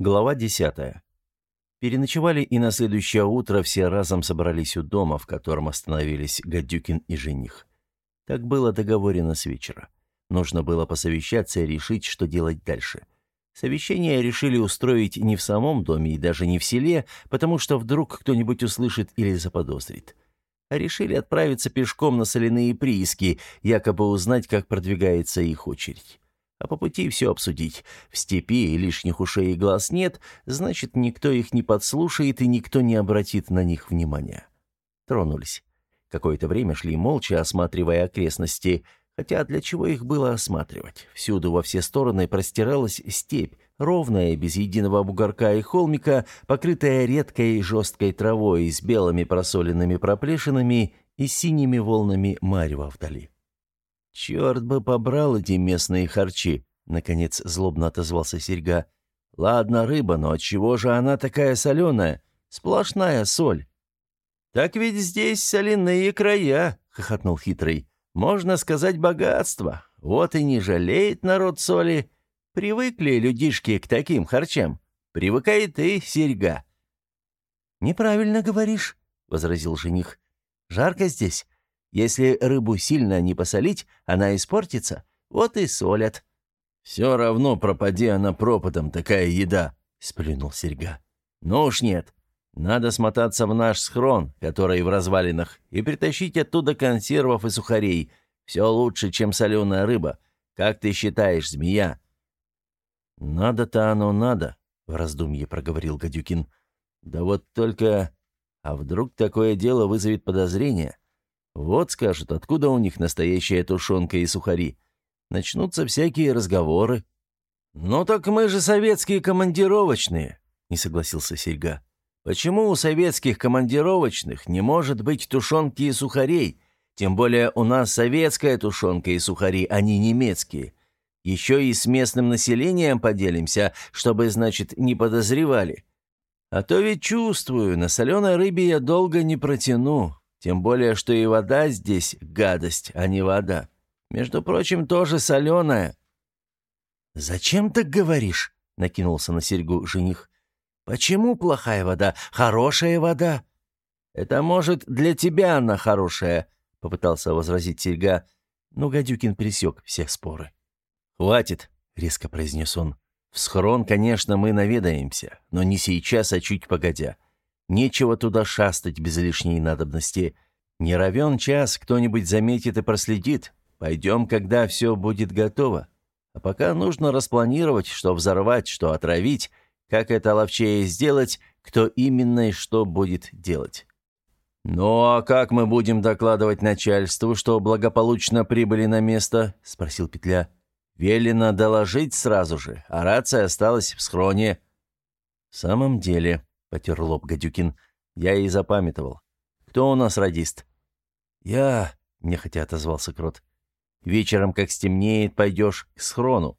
Глава 10. Переночевали, и на следующее утро все разом собрались у дома, в котором остановились Гадюкин и жених. Так было договорено с вечера. Нужно было посовещаться и решить, что делать дальше. Совещание решили устроить не в самом доме и даже не в селе, потому что вдруг кто-нибудь услышит или заподозрит. А решили отправиться пешком на соляные прииски, якобы узнать, как продвигается их очередь а по пути все обсудить. В степи лишних ушей и глаз нет, значит, никто их не подслушает и никто не обратит на них внимания. Тронулись. Какое-то время шли молча, осматривая окрестности, хотя для чего их было осматривать? Всюду во все стороны простиралась степь, ровная, без единого бугорка и холмика, покрытая редкой жесткой травой с белыми просоленными проплешинами и синими волнами марева вдали. «Черт бы побрал эти местные харчи!» — наконец злобно отозвался Серьга. «Ладно, рыба, но отчего же она такая соленая? Сплошная соль». «Так ведь здесь соляные края», — хохотнул хитрый. «Можно сказать, богатство. Вот и не жалеет народ соли. Привыкли людишки к таким харчам. Привыкай ты, Серьга». «Неправильно говоришь», — возразил жених. «Жарко здесь. Если рыбу сильно не посолить, она испортится. Вот и солят». «Все равно пропади она пропадом, такая еда», — сплюнул Серьга. «Ну уж нет. Надо смотаться в наш схрон, который в развалинах, и притащить оттуда консервов и сухарей. Все лучше, чем соленая рыба. Как ты считаешь, змея?» «Надо-то оно надо», — в раздумье проговорил Гадюкин. «Да вот только... А вдруг такое дело вызовет подозрение? Вот, скажут, откуда у них настоящая тушенка и сухари. Начнутся всякие разговоры. «Ну так мы же советские командировочные», — не согласился Серьга. «Почему у советских командировочных не может быть тушенки и сухарей? Тем более у нас советская тушенка и сухари, а не немецкие. Еще и с местным населением поделимся, чтобы, значит, не подозревали. А то ведь чувствую, на соленой рыбе я долго не протяну. Тем более, что и вода здесь гадость, а не вода. Между прочим, тоже соленая». «Зачем так говоришь?» — накинулся на серьгу жених. «Почему плохая вода? Хорошая вода?» «Это, может, для тебя она хорошая», — попытался возразить серьга, но Гадюкин пересек все споры. «Хватит», — резко произнес он. «В схрон, конечно, мы наведаемся, но не сейчас, а чуть погодя. Нечего туда шастать без лишней надобности. Не равен час, кто-нибудь заметит и проследит. Пойдем, когда все будет готово. А пока нужно распланировать, что взорвать, что отравить, как это ловчее сделать, кто именно и что будет делать. «Ну а как мы будем докладывать начальству, что благополучно прибыли на место?» — спросил Петля. «Велено доложить сразу же, а рация осталась в схроне». «В самом деле», — потер лоб Гадюкин. «Я и запамятовал. Кто у нас радист?» «Я...» — нехотя отозвался Крот. «Вечером, как стемнеет, пойдешь к схрону.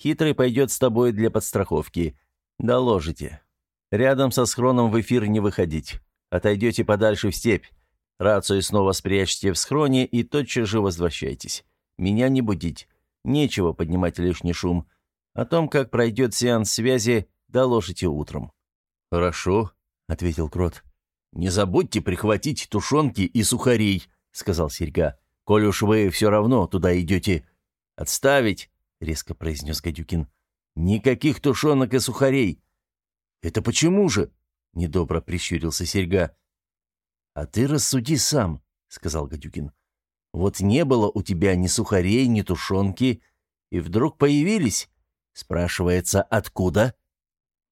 Хитрый пойдет с тобой для подстраховки. Доложите. Рядом со схроном в эфир не выходить. Отойдете подальше в степь. Рацию снова спрячьте в схроне и тотчас же возвращайтесь. Меня не будить. Нечего поднимать лишний шум. О том, как пройдет сеанс связи, доложите утром». «Хорошо», — ответил Крот. «Не забудьте прихватить тушенки и сухарей», — сказал Серьга. «Коль уж вы все равно туда идете». «Отставить», — резко произнес Гадюкин. «Никаких тушенок и сухарей». «Это почему же?» — недобро прищурился Серьга. «А ты рассуди сам», — сказал Гадюкин. «Вот не было у тебя ни сухарей, ни тушенки, и вдруг появились. Спрашивается, откуда?»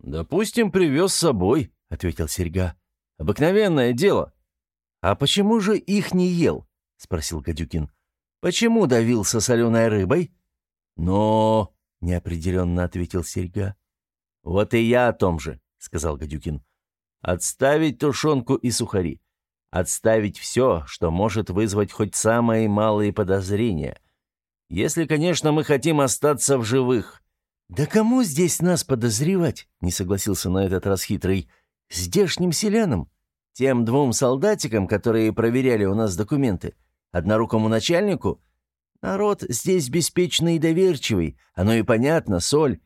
«Допустим, привез с собой», — ответил Серьга. «Обыкновенное дело». «А почему же их не ел?» — спросил Гадюкин. «Почему давился соленой рыбой?» «Но...» — неопределенно ответил Серьга. «Вот и я о том же», — сказал Гадюкин. «Отставить тушенку и сухари. Отставить все, что может вызвать хоть самые малые подозрения. Если, конечно, мы хотим остаться в живых. «Да кому здесь нас подозревать?» — не согласился на этот раз хитрый. «Здешним селянам? Тем двум солдатикам, которые проверяли у нас документы? Однорукому начальнику? Народ здесь беспечный и доверчивый, оно и понятно, соль.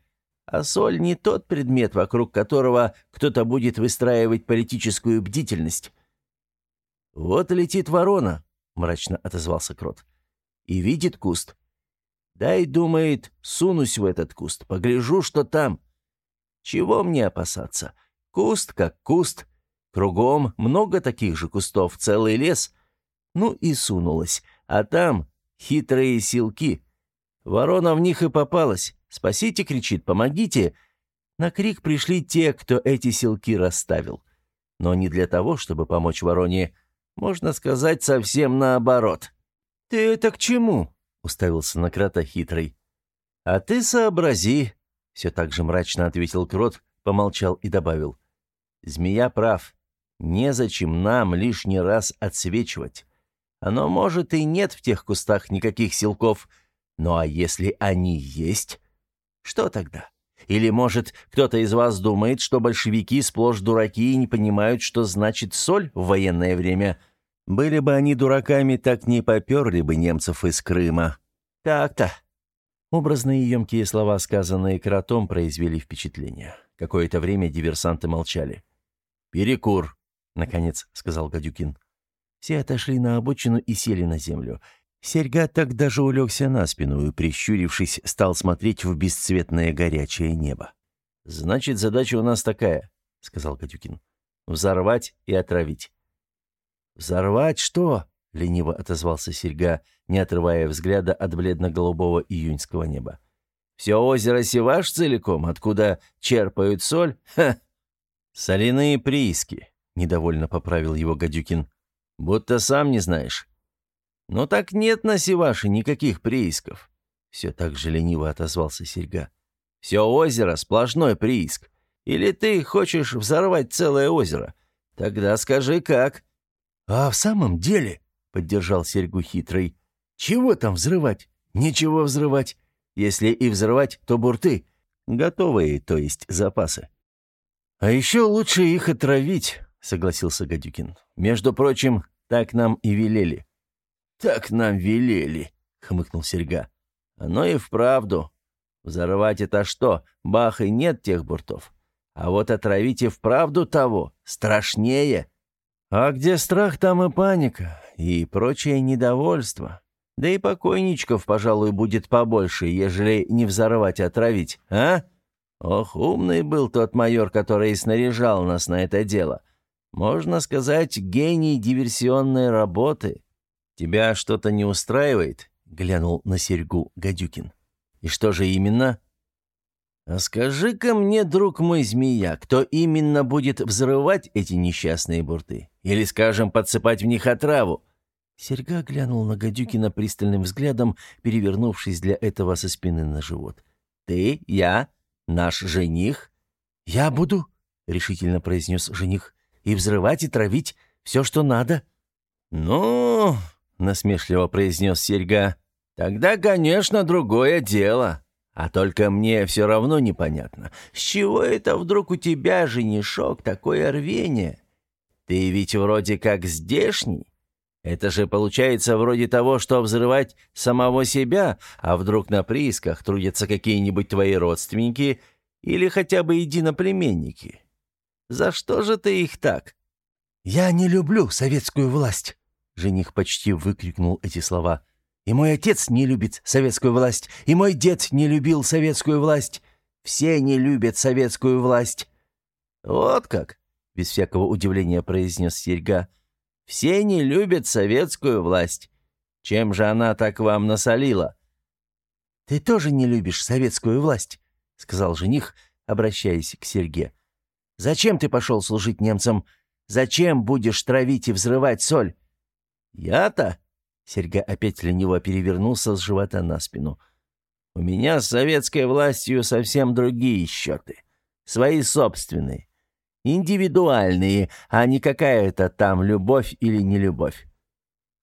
А соль не тот предмет, вокруг которого кто-то будет выстраивать политическую бдительность. «Вот летит ворона», — мрачно отозвался Крот. «И видит куст. Дай, думает, сунусь в этот куст, погляжу, что там. Чего мне опасаться? Куст как куст. Кругом много таких же кустов, целый лес. Ну и сунулась. А там хитрые силки. Ворона в них и попалась. «Спасите!» — кричит, «помогите!» На крик пришли те, кто эти силки расставил. Но не для того, чтобы помочь вороне. Можно сказать, совсем наоборот. «Ты это к чему?» — уставился на крота хитрый. «А ты сообрази!» — все так же мрачно ответил крот, помолчал и добавил. «Змея прав. Незачем нам лишний раз отсвечивать. Оно, может, и нет в тех кустах никаких силков, ну а если они есть, что тогда? Или, может, кто-то из вас думает, что большевики сплошь дураки и не понимают, что значит соль в военное время? Были бы они дураками, так не поперли бы немцев из Крыма. Так-то». Образные и емкие слова, сказанные кротом, произвели впечатление. Какое-то время диверсанты молчали. «Перекур», — наконец сказал Гадюкин. Все отошли на обочину и сели на землю. Серьга так даже улегся на спину и, прищурившись, стал смотреть в бесцветное горячее небо. «Значит, задача у нас такая», — сказал Гадюкин. «Взорвать и отравить». «Взорвать что?» — лениво отозвался Серьга, не отрывая взгляда от бледно-голубого июньского неба. «Все озеро Севаш целиком, откуда черпают соль? Ха!» «Соляные прииски», — недовольно поправил его Гадюкин. «Будто сам не знаешь». «Ну так нет на Севаше никаких приисков», — все так же лениво отозвался Серьга. «Все озеро — сплошной прииск. Или ты хочешь взорвать целое озеро? Тогда скажи, как». «А в самом деле», — поддержал Серьгу хитрый, — «чего там взрывать? Ничего взрывать. Если и взрывать, то бурты. Готовые, то есть запасы». «А еще лучше их отравить», — согласился Гадюкин. «Между прочим, так нам и велели». «Так нам велели», — хмыкнул Серьга. «Оно и вправду. Взорвать это что? Бах, и нет тех буртов. А вот отравить и вправду того. Страшнее». «А где страх, там и паника, и прочее недовольство. Да и покойничков, пожалуй, будет побольше, ежели не взорвать, отравить, а?» Ох, умный был тот майор, который снаряжал нас на это дело. Можно сказать, гений диверсионной работы. Тебя что-то не устраивает? глянул на серьгу Гадюкин. И что же именно? А скажи-ка мне, друг мой змея, кто именно будет взрывать эти несчастные бурты? Или, скажем, подсыпать в них отраву? Серьга глянул на Гадюкина пристальным взглядом, перевернувшись для этого со спины на живот. «Ты? Я? Наш жених?» «Я буду», — решительно произнес жених, — «и взрывать, и травить все, что надо». «Ну...» — насмешливо произнес Серьга. «Тогда, конечно, другое дело. А только мне все равно непонятно, с чего это вдруг у тебя, женишок, такое рвение? Ты ведь вроде как здешний. Это же получается вроде того, что взрывать самого себя, а вдруг на приисках трудятся какие-нибудь твои родственники или хотя бы единоплеменники. За что же ты их так? «Я не люблю советскую власть», — жених почти выкрикнул эти слова. «И мой отец не любит советскую власть, и мой дед не любил советскую власть. Все не любят советскую власть». «Вот как?» — без всякого удивления произнес Серьга. — все не любят советскую власть. Чем же она так вам насолила?» «Ты тоже не любишь советскую власть», — сказал жених, обращаясь к Серге. «Зачем ты пошел служить немцам? Зачем будешь травить и взрывать соль?» «Я-то?» — Серга опять лениво перевернулся с живота на спину. «У меня с советской властью совсем другие счеты. Свои собственные. Индивидуальные, а не какая-то там любовь или не любовь.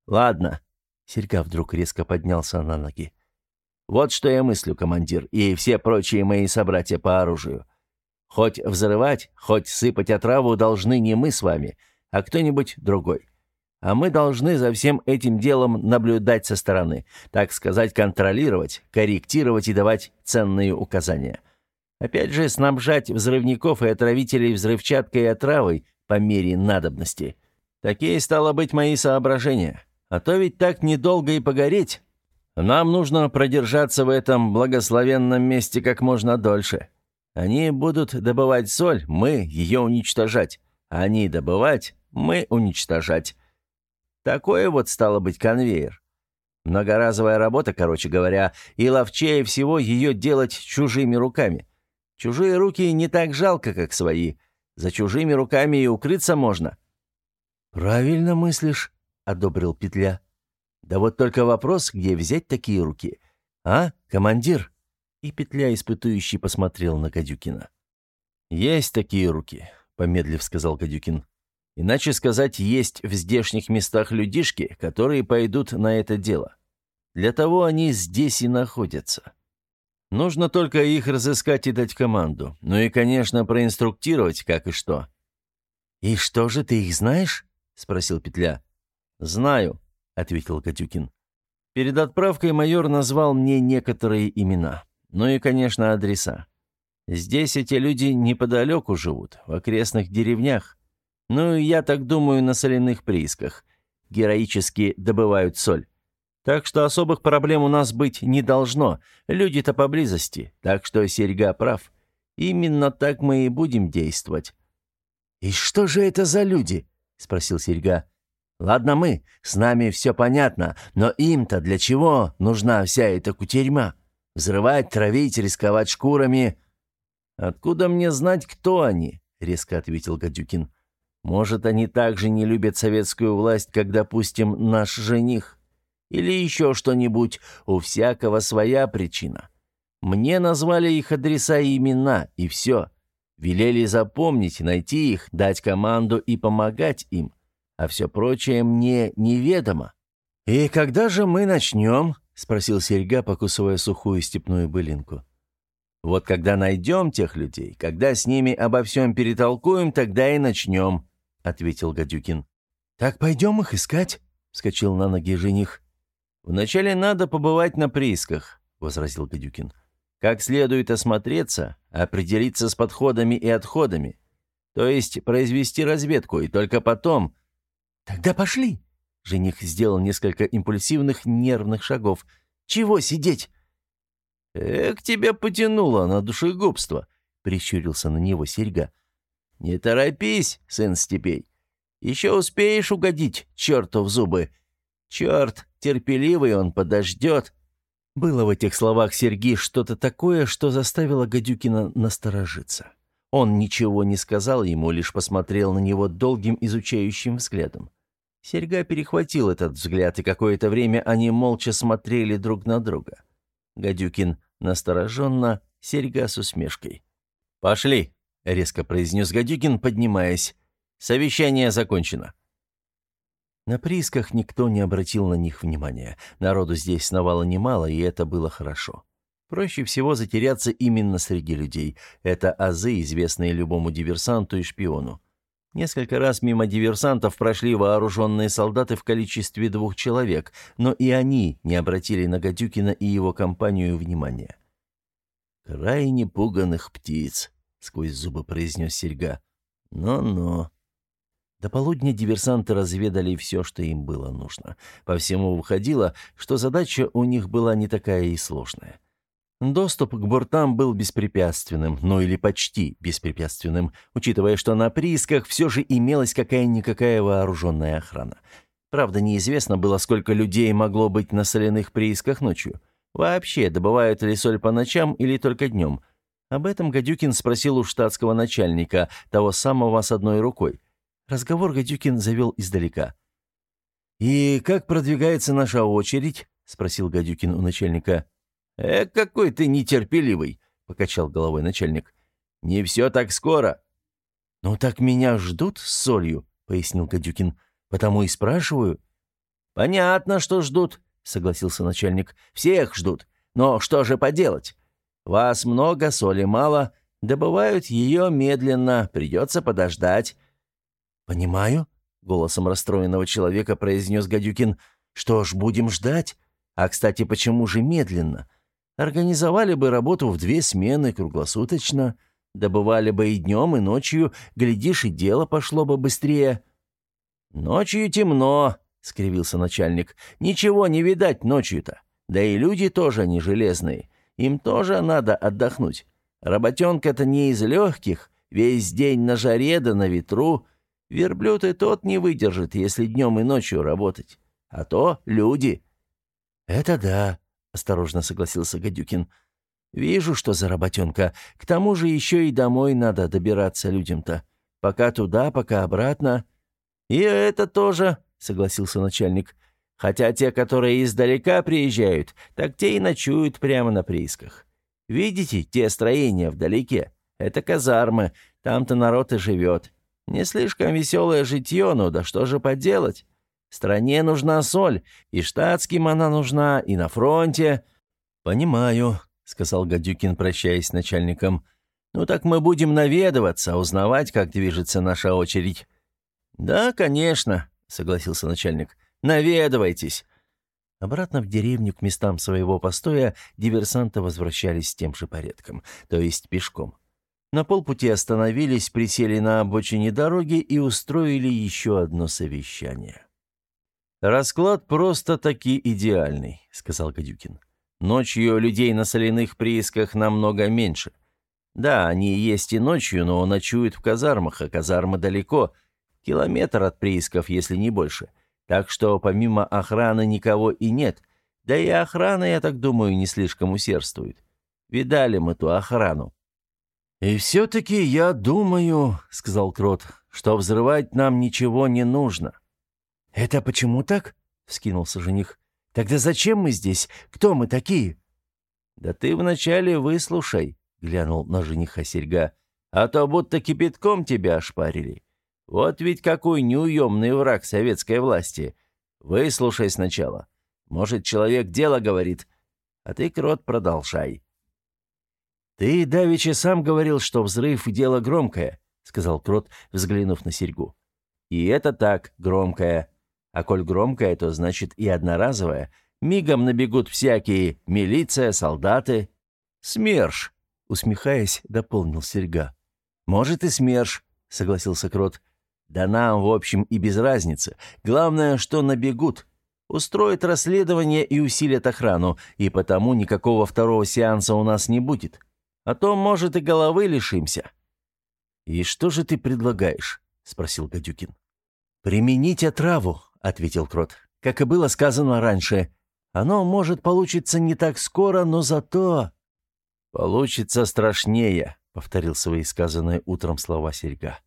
Ладно. Серьга вдруг резко поднялся на ноги. Вот что я мыслю, командир, и все прочие мои собратья по оружию. Хоть взрывать, хоть сыпать отраву должны не мы с вами, а кто-нибудь другой. А мы должны за всем этим делом наблюдать со стороны, так сказать, контролировать, корректировать и давать ценные указания. Опять же, снабжать взрывников и отравителей взрывчаткой и отравой по мере надобности. Такие, стало быть, мои соображения. А то ведь так недолго и погореть. Нам нужно продержаться в этом благословенном месте как можно дольше. Они будут добывать соль, мы ее уничтожать. Они добывать, мы уничтожать. Такое вот стало быть конвейер. Многоразовая работа, короче говоря, и ловчее всего ее делать чужими руками. Чужие руки не так жалко, как свои. За чужими руками и укрыться можно». «Правильно мыслишь», — одобрил Петля. «Да вот только вопрос, где взять такие руки? А, командир?» И Петля, испытующий, посмотрел на Гадюкина. «Есть такие руки», — помедлив сказал Гадюкин. «Иначе сказать, есть в здешних местах людишки, которые пойдут на это дело. Для того они здесь и находятся. Нужно только их разыскать и дать команду. Ну и, конечно, проинструктировать, как и что». «И что же, ты их знаешь?» — спросил Петля. «Знаю», — ответил Катюкин. «Перед отправкой майор назвал мне некоторые имена. Ну и, конечно, адреса. Здесь эти люди неподалеку живут, в окрестных деревнях. Ну я так думаю, на соляных приисках. Героически добывают соль. Так что особых проблем у нас быть не должно. Люди-то поблизости, так что Серьга прав. Именно так мы и будем действовать». «И что же это за люди?» — спросил Серьга. «Ладно мы, с нами все понятно, но им-то для чего нужна вся эта кутерьма? Взрывать, травить, рисковать шкурами?» «Откуда мне знать, кто они?» — резко ответил Гадюкин. «Может, они также не любят советскую власть, как, допустим, наш жених?» Или еще что-нибудь, у всякого своя причина. Мне назвали их адреса и имена, и все. Велели запомнить, найти их, дать команду и помогать им. А все прочее мне неведомо. «И когда же мы начнем?» — спросил Серьга, покусывая сухую степную былинку. «Вот когда найдем тех людей, когда с ними обо всем перетолкуем, тогда и начнем», — ответил Гадюкин. «Так пойдем их искать?» — вскочил на ноги жених. «Вначале надо побывать на приисках», — возразил Гадюкин. «Как следует осмотреться, определиться с подходами и отходами. То есть произвести разведку, и только потом...» «Тогда пошли!» Жених сделал несколько импульсивных нервных шагов. «Чего сидеть?» «Эх, тебя потянуло на душегубство», — прищурился на него серьга. «Не торопись, сын степей. Еще успеешь угодить черту в зубы. Черт, терпеливый он подождет». Было в этих словах Сергей что-то такое, что заставило Гадюкина насторожиться. Он ничего не сказал ему, лишь посмотрел на него долгим изучающим взглядом. Серьга перехватил этот взгляд, и какое-то время они молча смотрели друг на друга. Гадюкин настороженно, Серьга с усмешкой. «Пошли», — резко произнес Гадюкин, поднимаясь. «Совещание закончено». На приисках никто не обратил на них внимания. Народу здесь сновало немало, и это было хорошо. Проще всего затеряться именно среди людей. Это азы, известные любому диверсанту и шпиону. Несколько раз мимо диверсантов прошли вооруженные солдаты в количестве двух человек, но и они не обратили на Гадюкина и его компанию внимания. «Крайне пуганных птиц», — сквозь зубы произнес Серьга. «Но-но». До полудня диверсанты разведали все, что им было нужно. По всему выходило, что задача у них была не такая и сложная. Доступ к бортам был беспрепятственным, ну или почти беспрепятственным, учитывая, что на приисках все же имелась какая-никакая вооруженная охрана. Правда, неизвестно было, сколько людей могло быть на соляных приисках ночью. Вообще, добывают ли соль по ночам или только днем? Об этом Гадюкин спросил у штатского начальника, того самого с одной рукой. Разговор Гадюкин завел издалека. «И как продвигается наша очередь?» — спросил Гадюкин у начальника. «Э, какой ты нетерпеливый!» — покачал головой начальник. «Не все так скоро». «Ну так меня ждут с солью», — пояснил Гадюкин. «Потому и спрашиваю». «Понятно, что ждут», — согласился начальник. «Всех ждут. Но что же поделать? Вас много, соли мало. Добывают ее медленно, придется подождать. «Понимаю», — голосом расстроенного человека произнес Гадюкин. «Что ж, будем ждать. А, кстати, почему же медленно? Организовали бы работу в две смены круглосуточно, добывали бы и днем, и ночью, глядишь, и дело пошло бы быстрее». «Ночью темно», — скривился начальник. «Ничего не видать ночью-то. Да и люди тоже не железные. Им тоже надо отдохнуть. Работенка-то не из легких, весь день на жаре да на ветру. Верблюд и тот не выдержит, если днем и ночью работать. А то люди». «Это да», — осторожно согласился Гадюкин. «Вижу, что за работенка. К тому же еще и домой надо добираться людям-то. Пока туда, пока обратно». «И это тоже», — согласился начальник. «Хотя те, которые издалека приезжают, так те и ночуют прямо на приисках. Видите, те строения вдалеке? Это казармы, там-то народ и живет. Не слишком веселое житье, ну да что же поделать? Стране нужна соль, и штатским она нужна, и на фронте». «Понимаю», — сказал Гадюкин, прощаясь с начальником. «Ну так мы будем наведываться, узнавать, как движется наша очередь». «Да, конечно», — согласился начальник. «Наведывайтесь». Обратно в деревню к местам своего постоя диверсанты возвращались тем же порядком, то есть пешком. На полпути остановились, присели на обочине дороги и устроили еще одно совещание. «Расклад просто-таки идеальный», — сказал Гадюкин. «Ночью людей на соляных приисках намного меньше. Да, они есть и ночью, но ночуют в казармах, а казармы далеко, километр от приисков, если не больше. Так что помимо охраны никого и нет. Да и охрана, я так думаю, не слишком усердствует. Видали мы ту охрану». «И все-таки я думаю», — сказал Крот, — «что взрывать нам ничего не нужно». «Это почему так?» — вскинулся жених. «Тогда зачем мы здесь? Кто мы такие?» «Да ты вначале выслушай», — глянул на жениха серьга, «а то будто кипятком тебя ошпарили. Вот ведь какой неуемный враг советской власти. Выслушай сначала. Может, человек дело говорит, а ты, крот, продолжай». «Ты, Давичи, сам говорил, что взрыв — дело громкое», — сказал крот, взглянув на серьгу. «И это так, громкое. А коль громкое, то значит и одноразовое. Мигом набегут всякие милиция, солдаты. СМЕРШ, усмехаясь, дополнил Серьга. Может и СМЕРШ, согласился Крот. Да нам, в общем, и без разницы. Главное, что набегут. Устроят расследование и усилят охрану, и потому никакого второго сеанса у нас не будет. А то, может, и головы лишимся. «И что же ты предлагаешь?» — спросил Гадюкин. «Применить отраву», — ответил Крот. «Как и было сказано раньше. Оно, может, получиться не так скоро, но зато...» «Получится страшнее», — повторил свои сказанные утром слова Серьга.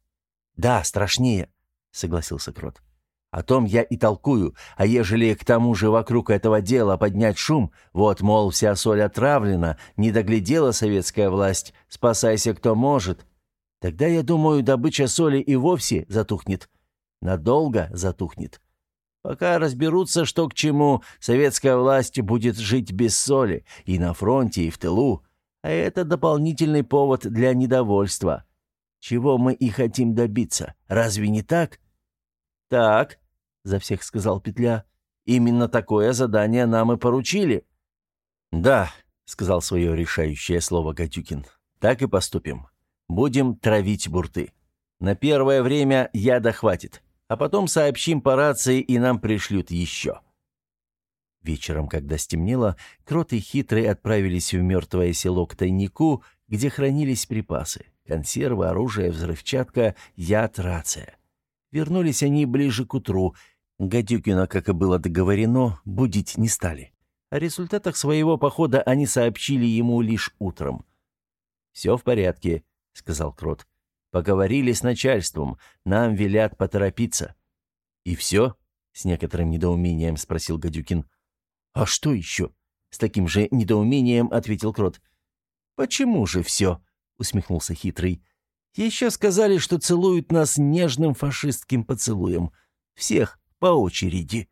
«Да, страшнее», — согласился Крот. «О том я и толкую, а ежели к тому же вокруг этого дела поднять шум, вот, мол, вся соль отравлена, не доглядела советская власть, спасайся кто может, тогда, я думаю, добыча соли и вовсе затухнет. Надолго затухнет. Пока разберутся, что к чему, советская власть будет жить без соли и на фронте, и в тылу. А это дополнительный повод для недовольства. Чего мы и хотим добиться, разве не так? Так, за всех сказал Петля. Именно такое задание нам и поручили. Да, сказал свое решающее слово Гатюкин. Так и поступим. Будем травить бурты. На первое время яда хватит а потом сообщим по рации, и нам пришлют еще». Вечером, когда стемнело, Крот и Хитрый отправились в мертвое село к тайнику, где хранились припасы — консервы, оружие, взрывчатка, яд, рация. Вернулись они ближе к утру. Гадюкина, как и было договорено, будить не стали. О результатах своего похода они сообщили ему лишь утром. «Все в порядке», — сказал Крот. Поговорили с начальством. Нам велят поторопиться». «И все?» — с некоторым недоумением спросил Гадюкин. «А что еще?» — с таким же недоумением ответил Крот. «Почему же все?» — усмехнулся Хитрый. «Еще сказали, что целуют нас нежным фашистским поцелуем. Всех по очереди».